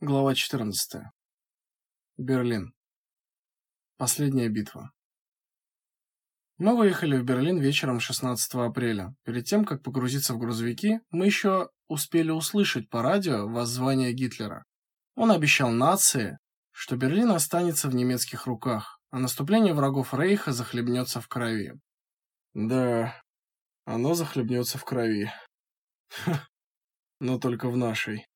Глава 14. Берлин. Последняя битва. Мы выехали в Берлин вечером 16 апреля. Перед тем, как погрузиться в грузовики, мы еще успели услышать по радио воззвание Гитлера. Он обещал нации, что Берлин останется в немецких руках, а наступление врагов Рейха захлебнется в крови. Да, оно захлебнется в крови. Но только в нашей.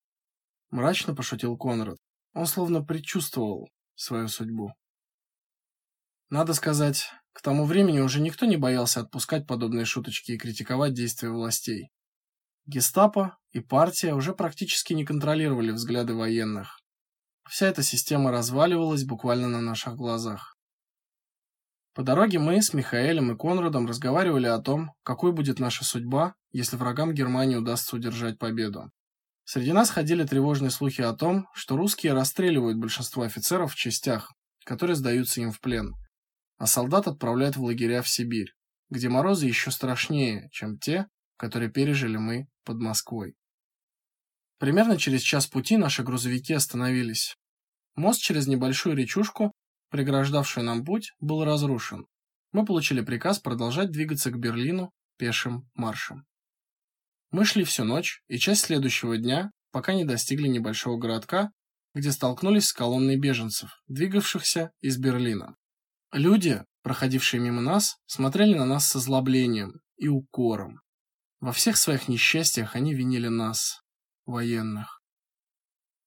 Мрачно пошутил Конрад. Он словно предчувствовал свою судьбу. Надо сказать, к тому времени уже никто не боялся отпускать подобные шуточки и критиковать действия властей. Гестапо и партия уже практически не контролировали взгляды военных. Вся эта система разваливалась буквально на наших глазах. По дороге мы с Михаэлем и Конрадом разговаривали о том, какой будет наша судьба, если врагам Германии удастся удержать победу. Среди нас ходили тревожные слухи о том, что русские расстреливают большинство офицеров в частях, которые сдаются им в плен, а солдат отправляют в лагеря в Сибирь, где морозы еще страшнее, чем те, которые пережили мы под Москвой. Примерно через час пути наши грузовики остановились. Мост через небольшую речушку, преграждавшую нам путь, был разрушен. Мы получили приказ продолжать двигаться к Берлину пешим маршем. Мы шли всю ночь и часть следующего дня, пока не достигли небольшого городка, где столкнулись с колонной беженцев, двигавшихся из Берлина. Люди, проходившие мимо нас, смотрели на нас с озлоблением и укором. Во всех своих несчастьях они винили нас, военных.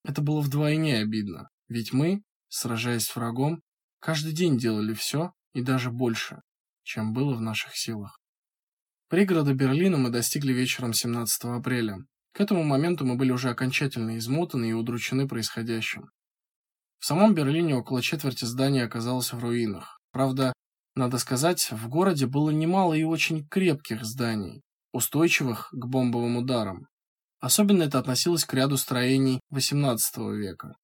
Это было вдвойне обидно, ведь мы, сражаясь с врагом, каждый день делали все и даже больше, чем было в наших силах. Пригорода Берлина мы достигли вечером 17 апреля. К этому моменту мы были уже окончательно измотаны и удручены происходящим. В самом Берлине около четверти зданий оказалось в руинах. Правда, надо сказать, в городе было немало и очень крепких зданий, устойчивых к бомбовым ударам. Особенно это относилось к ряду строений XVIII века.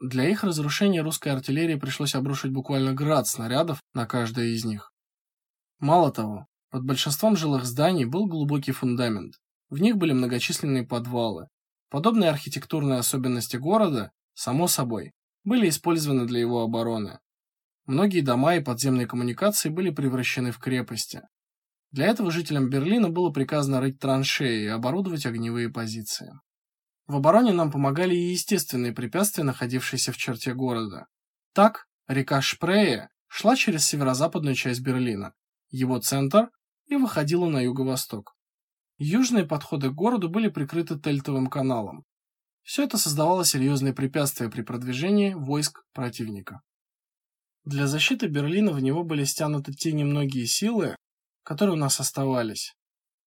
Для их разрушения русской артиллерии пришлось обрушить буквально град снарядов на каждое из них. Мало того, под большинством жилых зданий был глубокий фундамент. В них были многочисленные подвалы. Подобные архитектурные особенности города, само собой, были использованы для его обороны. Многие дома и подземные коммуникации были превращены в крепости. Для этого жителям Берлина было приказано рыть траншеи и оборудовать огневые позиции. В обороне нам помогали и естественные препятствия, находившиеся в черте города. Так, река Шпрее шла через северо-западную часть Берлина. Его центр и выходила на юго-восток. Южные подходы к городу были прикрыты Тельтовым каналом. Все это создавало серьезные препятствия при продвижении войск противника. Для защиты Берлина в него были стянуты те немногие силы, которые у нас оставались.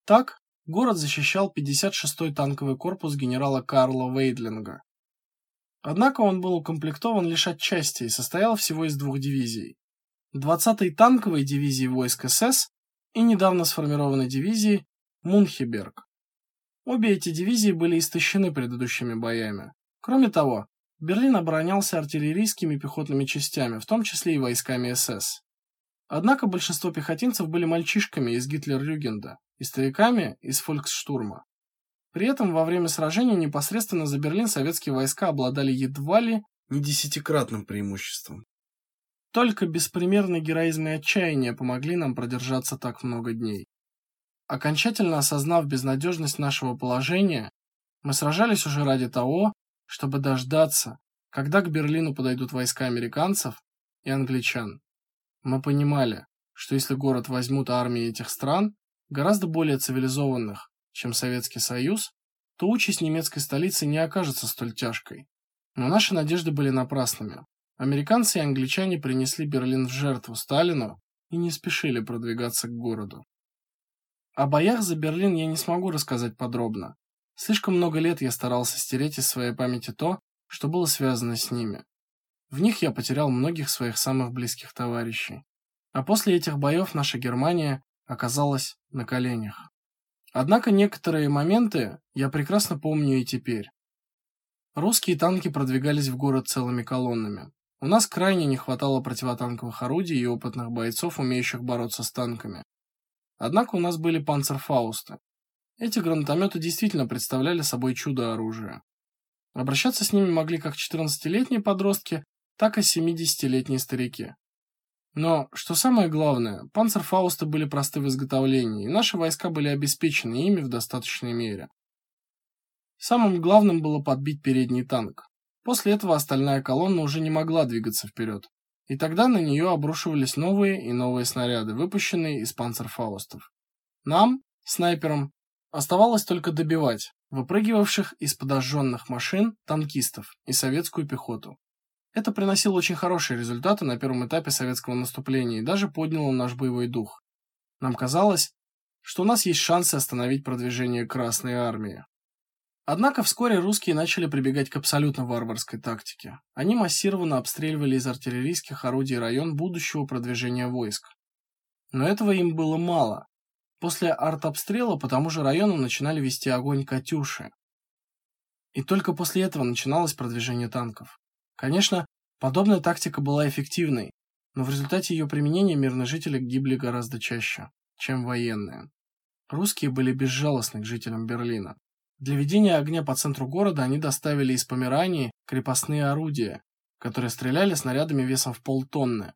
Так, город защищал 56-й танковый корпус генерала Карла Вейдлинга. Однако он был укомплектован лишь отчасти и состоял всего из двух дивизий. 20-й танковой дивизии войск СС и недавно сформированной дивизии Мунхеберг. Обе эти дивизии были истощены предыдущими боями. Кроме того, Берлин оборонялся артиллерийскими и пехотными частями, в том числе и войсками СС. Однако большинство пехотинцев были мальчишками из Гитлер-Рюгенда и стариками из Фольксштурма. При этом во время сражения непосредственно за Берлин советские войска обладали едва ли не десятикратным преимуществом. Только беспримерный героизм и отчаяние помогли нам продержаться так много дней. Окончательно осознав безнадежность нашего положения, мы сражались уже ради того, чтобы дождаться, когда к Берлину подойдут войска американцев и англичан. Мы понимали, что если город возьмут армии этих стран, гораздо более цивилизованных, чем Советский Союз, то участь немецкой столицы не окажется столь тяжкой. Но наши надежды были напрасными. Американцы и англичане принесли Берлин в жертву Сталину и не спешили продвигаться к городу. О боях за Берлин я не смогу рассказать подробно. Слишком много лет я старался стереть из своей памяти то, что было связано с ними. В них я потерял многих своих самых близких товарищей. А после этих боев наша Германия оказалась на коленях. Однако некоторые моменты я прекрасно помню и теперь. Русские танки продвигались в город целыми колоннами. У нас крайне не хватало противотанковых орудий и опытных бойцов, умеющих бороться с танками. Однако у нас были панцерфаусты. Эти гранатометы действительно представляли собой чудо оружия. Обращаться с ними могли как 14-летние подростки, так и 70-летние старики. Но, что самое главное, панцерфаусты были просты в изготовлении, и наши войска были обеспечены ими в достаточной мере. Самым главным было подбить передний танк. После этого остальная колонна уже не могла двигаться вперед. И тогда на нее обрушивались новые и новые снаряды, выпущенные из панцерфаустов. Нам, снайперам, оставалось только добивать выпрыгивавших из подожженных машин танкистов и советскую пехоту. Это приносило очень хорошие результаты на первом этапе советского наступления и даже подняло наш боевой дух. Нам казалось, что у нас есть шансы остановить продвижение Красной армии. Однако вскоре русские начали прибегать к абсолютно варварской тактике. Они массированно обстреливали из артиллерийских орудий район будущего продвижения войск. Но этого им было мало. После артобстрела по тому же району начинали вести огонь «Катюши». И только после этого начиналось продвижение танков. Конечно, подобная тактика была эффективной, но в результате ее применения мирные жители гибли гораздо чаще, чем военные. Русские были безжалостны к жителям Берлина. Для ведения огня по центру города они доставили из Померании крепостные орудия, которые стреляли снарядами весом в полтонны.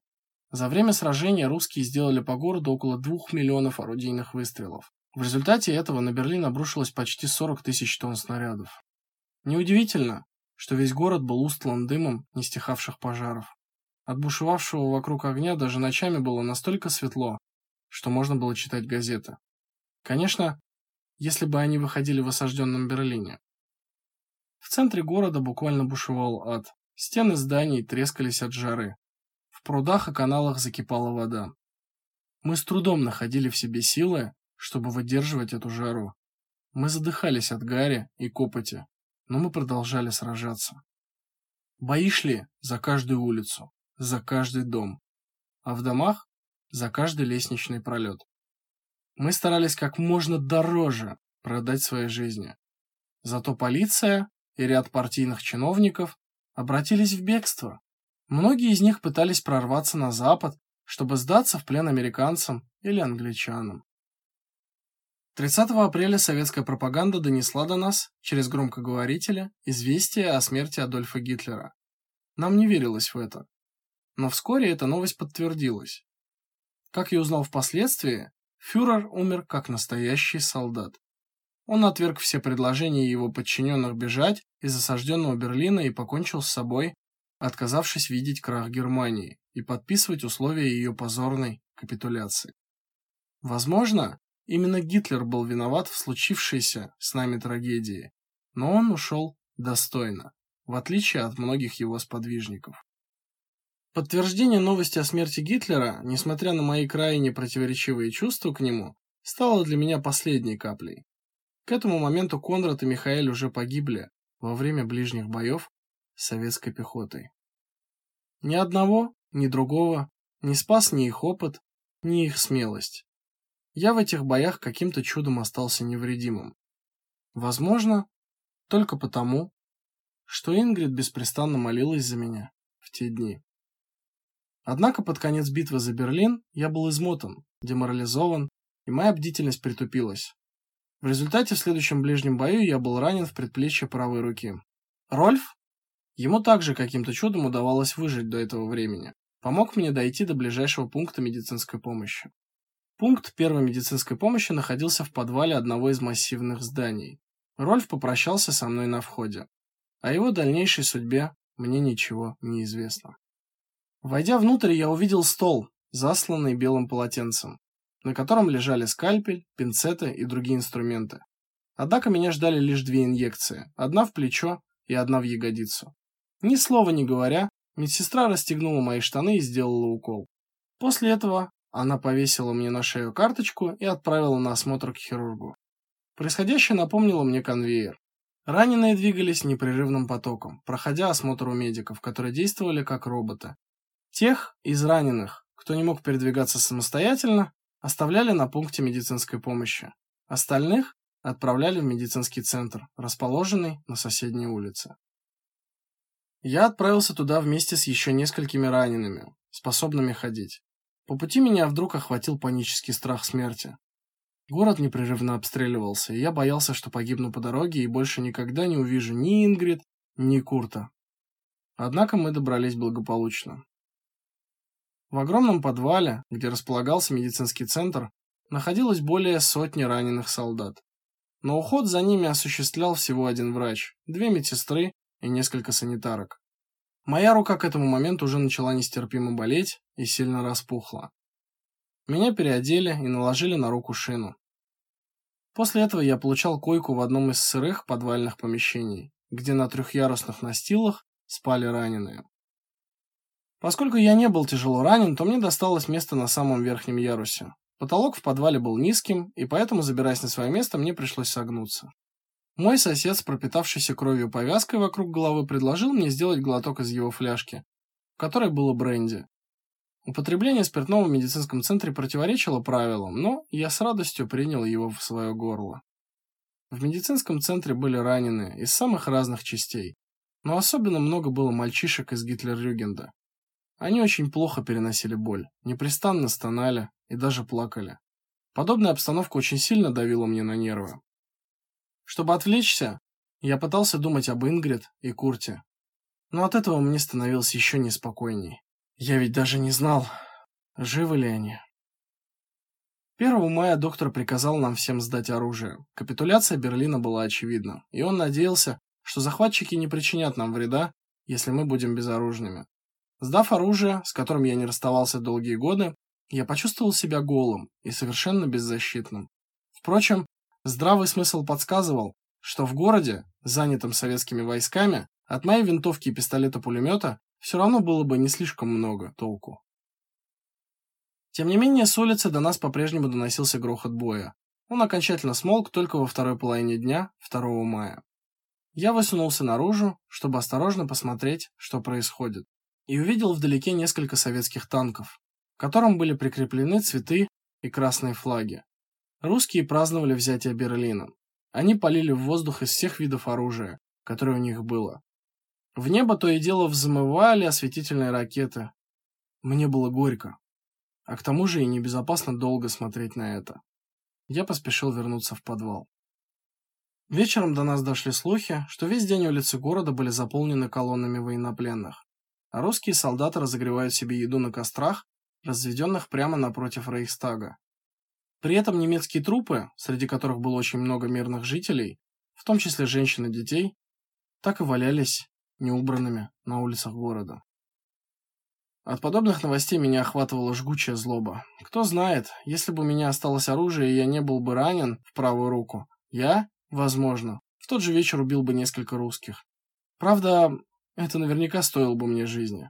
За время сражения русские сделали по городу около двух миллионов орудийных выстрелов. В результате этого на Берлин обрушилось почти 40 тысяч тонн снарядов. Неудивительно, что весь город был устлан дымом не стихавших пожаров. От бушевавшего вокруг огня даже ночами было настолько светло, что можно было читать газеты. Конечно, если бы они выходили в осажденном Берлине. В центре города буквально бушевал ад. Стены зданий трескались от жары. В прудах и каналах закипала вода. Мы с трудом находили в себе силы, чтобы выдерживать эту жару. Мы задыхались от гари и копоти, но мы продолжали сражаться. Бои шли за каждую улицу, за каждый дом, а в домах за каждый лестничный пролет. Мы старались как можно дороже продать свои жизни. Зато полиция и ряд партийных чиновников обратились в бегство. Многие из них пытались прорваться на запад, чтобы сдаться в плен американцам или англичанам. 30 апреля советская пропаганда донесла до нас через громкоговорителя известие о смерти Адольфа Гитлера. Нам не верилось в это. Но вскоре эта новость подтвердилась. Как я узнал впоследствии, Фюрер умер как настоящий солдат. Он отверг все предложения его подчиненных бежать из осажденного Берлина и покончил с собой, отказавшись видеть крах Германии и подписывать условия ее позорной капитуляции. Возможно, именно Гитлер был виноват в случившейся с нами трагедии, но он ушел достойно, в отличие от многих его сподвижников. Подтверждение новости о смерти Гитлера, несмотря на мои крайне противоречивые чувства к нему, стало для меня последней каплей. К этому моменту Конрад и Михаэль уже погибли во время ближних боев с советской пехотой. Ни одного, ни другого не спас ни их опыт, ни их смелость. Я в этих боях каким-то чудом остался невредимым. Возможно, только потому, что Ингрид беспрестанно молилась за меня в те дни. Однако под конец битвы за Берлин я был измотан, деморализован, и моя бдительность притупилась. В результате в следующем ближнем бою я был ранен в предплечье правой руки. Рольф? Ему также каким-то чудом удавалось выжить до этого времени. Помог мне дойти до ближайшего пункта медицинской помощи. Пункт первой медицинской помощи находился в подвале одного из массивных зданий. Рольф попрощался со мной на входе. О его дальнейшей судьбе мне ничего не известно. Войдя внутрь, я увидел стол, засланный белым полотенцем, на котором лежали скальпель, пинцеты и другие инструменты. Однако меня ждали лишь две инъекции, одна в плечо и одна в ягодицу. Ни слова не говоря, медсестра расстегнула мои штаны и сделала укол. После этого она повесила мне на шею карточку и отправила на осмотр к хирургу. Происходящее напомнило мне конвейер. Раненые двигались непрерывным потоком, проходя осмотр у медиков, которые действовали как роботы, Тех из раненых, кто не мог передвигаться самостоятельно, оставляли на пункте медицинской помощи. Остальных отправляли в медицинский центр, расположенный на соседней улице. Я отправился туда вместе с еще несколькими ранеными, способными ходить. По пути меня вдруг охватил панический страх смерти. Город непрерывно обстреливался, и я боялся, что погибну по дороге и больше никогда не увижу ни Ингрид, ни Курта. Однако мы добрались благополучно. В огромном подвале, где располагался медицинский центр, находилось более сотни раненых солдат. Но уход за ними осуществлял всего один врач, две медсестры и несколько санитарок. Моя рука к этому моменту уже начала нестерпимо болеть и сильно распухла. Меня переодели и наложили на руку шину. После этого я получал койку в одном из сырых подвальных помещений, где на трехъярусных настилах спали раненые. Поскольку я не был тяжело ранен, то мне досталось место на самом верхнем ярусе. Потолок в подвале был низким, и поэтому, забираясь на свое место, мне пришлось согнуться. Мой сосед с пропитавшейся кровью повязкой вокруг головы предложил мне сделать глоток из его фляжки, в которой было бренди. Употребление спиртного в медицинском центре противоречило правилам, но я с радостью принял его в свое горло. В медицинском центре были раненые из самых разных частей, но особенно много было мальчишек из Гитлер-Рюгенда. Они очень плохо переносили боль, непрестанно стонали и даже плакали. Подобная обстановка очень сильно давила мне на нервы. Чтобы отвлечься, я пытался думать об Ингрид и Курте. Но от этого мне становилось еще неспокойней. Я ведь даже не знал, живы ли они. 1 мая доктор приказал нам всем сдать оружие. Капитуляция Берлина была очевидна, и он надеялся, что захватчики не причинят нам вреда, если мы будем безоружными. Сдав оружие, с которым я не расставался долгие годы, я почувствовал себя голым и совершенно беззащитным. Впрочем, здравый смысл подсказывал, что в городе, занятом советскими войсками, от моей винтовки и пистолета-пулемета все равно было бы не слишком много толку. Тем не менее, с улицы до нас по-прежнему доносился грохот боя. Он окончательно смолк только во второй половине дня, 2 мая. Я высунулся наружу, чтобы осторожно посмотреть, что происходит и увидел вдалеке несколько советских танков, к которым были прикреплены цветы и красные флаги. Русские праздновали взятие Берлина. Они полили в воздух из всех видов оружия, которое у них было. В небо то и дело взмывали осветительные ракеты. Мне было горько. А к тому же и небезопасно долго смотреть на это. Я поспешил вернуться в подвал. Вечером до нас дошли слухи, что весь день улицы города были заполнены колоннами военнопленных а русские солдаты разогревают себе еду на кострах, разведенных прямо напротив Рейхстага. При этом немецкие трупы, среди которых было очень много мирных жителей, в том числе женщин и детей, так и валялись неубранными на улицах города. От подобных новостей меня охватывала жгучая злоба. Кто знает, если бы у меня осталось оружие и я не был бы ранен в правую руку, я, возможно, в тот же вечер убил бы несколько русских. Правда, это наверняка стоило бы мне жизни.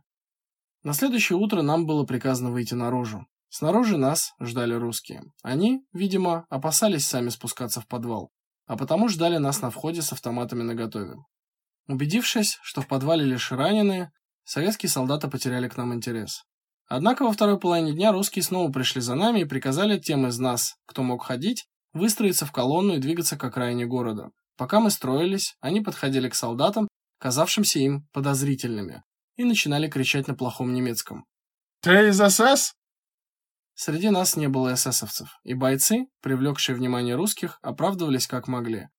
На следующее утро нам было приказано выйти наружу. Снаружи нас ждали русские. Они, видимо, опасались сами спускаться в подвал, а потому ждали нас на входе с автоматами наготове. Убедившись, что в подвале лишь раненые, советские солдаты потеряли к нам интерес. Однако во второй половине дня русские снова пришли за нами и приказали тем из нас, кто мог ходить, выстроиться в колонну и двигаться к окраине города. Пока мы строились, они подходили к солдатам казавшимся им подозрительными, и начинали кричать на плохом немецком. «Ты из СС?» Среди нас не было эсэсовцев, и бойцы, привлекшие внимание русских, оправдывались как могли.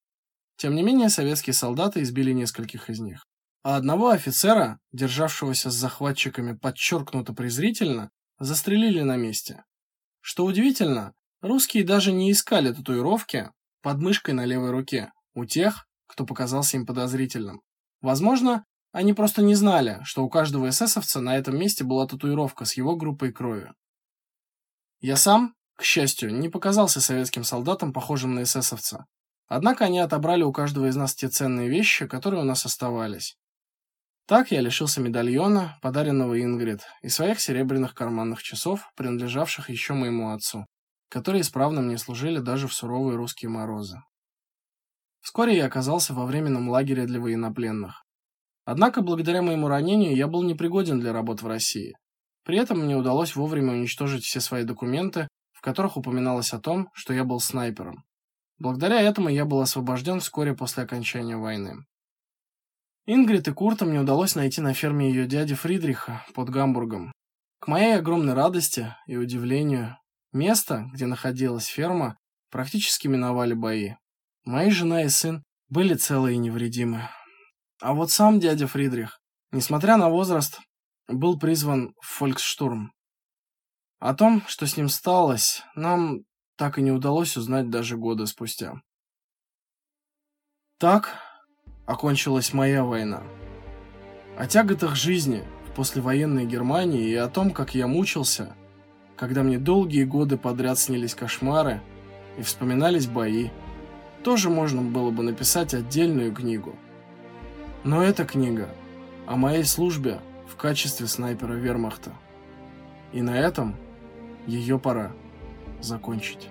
Тем не менее, советские солдаты избили нескольких из них. А одного офицера, державшегося с захватчиками подчеркнуто презрительно, застрелили на месте. Что удивительно, русские даже не искали татуировки под мышкой на левой руке у тех, кто показался им подозрительным. Возможно, они просто не знали, что у каждого эсэсовца на этом месте была татуировка с его группой крови. Я сам, к счастью, не показался советским солдатам, похожим на эсэсовца. Однако они отобрали у каждого из нас те ценные вещи, которые у нас оставались. Так я лишился медальона, подаренного Ингрид, и своих серебряных карманных часов, принадлежавших еще моему отцу, которые исправно мне служили даже в суровые русские морозы. Вскоре я оказался во временном лагере для военнопленных. Однако, благодаря моему ранению, я был непригоден для работ в России. При этом мне удалось вовремя уничтожить все свои документы, в которых упоминалось о том, что я был снайпером. Благодаря этому я был освобожден вскоре после окончания войны. Ингрид и Курта мне удалось найти на ферме ее дяди Фридриха под Гамбургом. К моей огромной радости и удивлению, место, где находилась ферма, практически миновали бои. Моя жена и сын были целы и невредимы. А вот сам дядя Фридрих, несмотря на возраст, был призван в фольксштурм. О том, что с ним сталось, нам так и не удалось узнать даже года спустя. Так окончилась моя война. О тяготах жизни в послевоенной Германии и о том, как я мучился, когда мне долгие годы подряд снились кошмары и вспоминались бои, тоже можно было бы написать отдельную книгу. Но эта книга о моей службе в качестве снайпера вермахта. И на этом ее пора закончить.